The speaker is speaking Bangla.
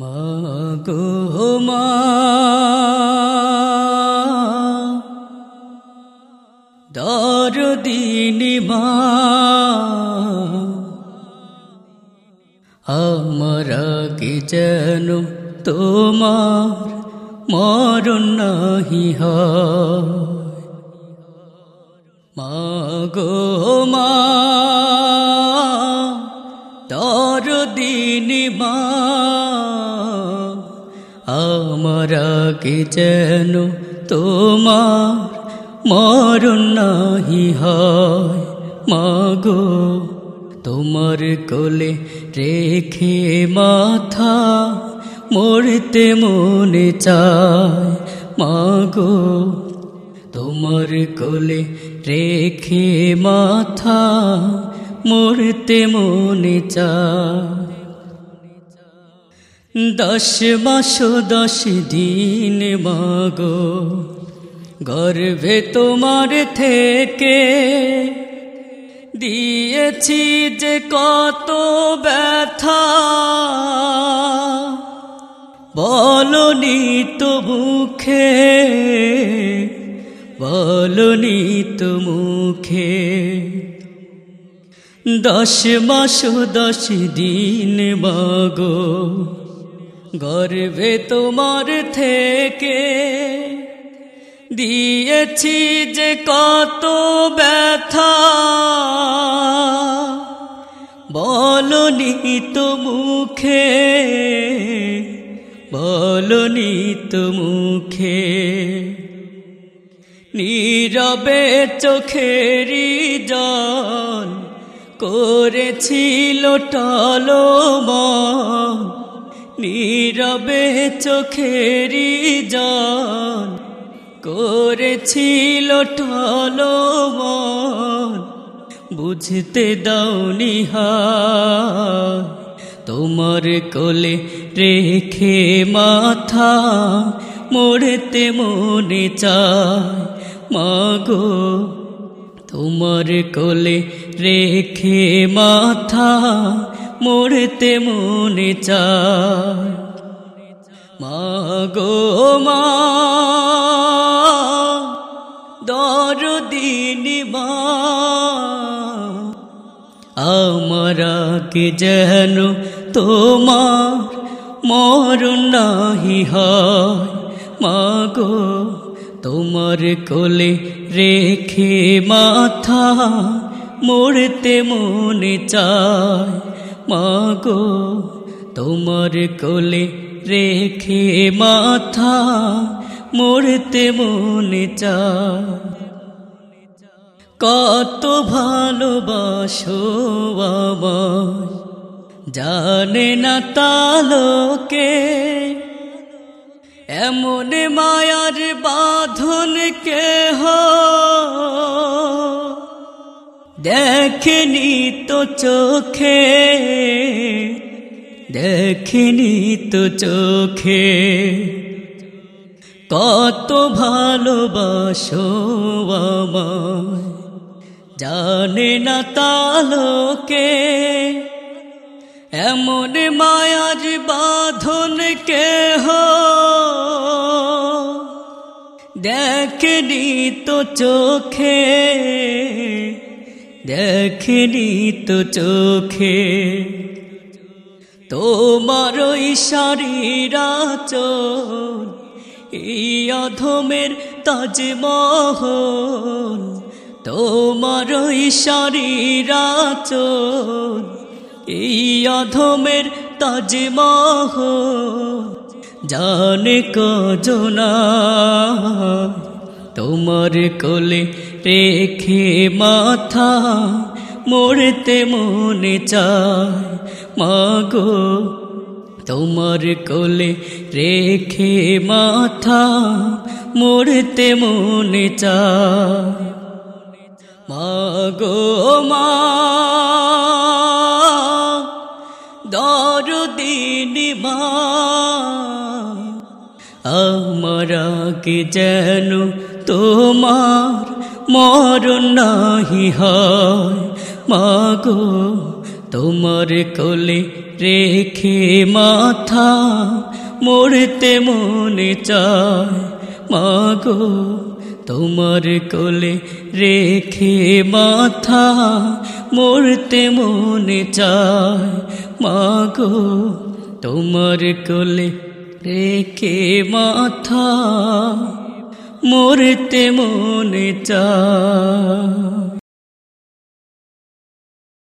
মাগো মা। দরদিনী মা আমরা কি যেন তোমার মরণ নাহি মাগো মা দরদিনী মা। আমরা কি যেন তোমার মরণ নাহি হয়। মাগো, তোমার কোলে রেখে মাথা মরতে মনে চায়। মাগো, তোমার কোলে রেখে মাথা মরতে মনে চায়। দশ মাস, দশ দিন মাগো। গর্ভে তোমার থেকে দিয়েছি যে কত ব্যথা। বলনি তো মুখে, বলনি তো মুখে। দশ মাস, দশ দিন মাগো। গর্ভে তোমার থেকে দিয়েছি যে কত ব্যথা। বলনি তো মুখে, বলনি তো মুখে। নীরবে চোখেরি জল করেছিল টলম নীরবে চোখেরি জল করেছিল টলম বুঝতে দাওনি তোমার কোলে রেখে মাথা মরতে মনে চায়, মাগো। তোমার কোলে রেখে মাথা মরতে মনে চায়। মাগো মা, দরদিনী মা, আমরা কে যেন তোমার মরণ নাহি হয়। মাগো তোমার কোলে রেখে মাথা মরতে মনে চায়। মাগো, তোমার কোলে রেখে মাথা মরতে মনে চায়। কত ভালোবাসো আমায়, জানে না তালোকে এমন মায়ার বাঁধন কেহ দেখেনি তো চোখে, দেখেনি তো চোখে। কত ভালোবাসো আমায়, জানে না তালোকে এমন মায়ার বাঁধন কেহ, দেখনি তো চোখে। দেখনি তো চোখে তোমার শরীরা চোর এই অধমের তাজমহল, তোমার শরীরা চোর এই অধমের তাজমহল, জানে কজনা তোমার কোলে রেখে মাথা মরতে মনে চায়। মাগো তোমার কোলে রেখে মাথা মরতে মনে চায়। মাগো মা দরদিনী মা আমরা কি যেন তোমার মরণ নাহি হয়। মাগো, তোমার কোলে রেখে মাথা মরতে মনে চায়। মাগো, তোমার কোলে রেখে মাথা মরতে মনে চায়। মাগো, তোমার কোলে রেখে মাথা মরতে মনে চায়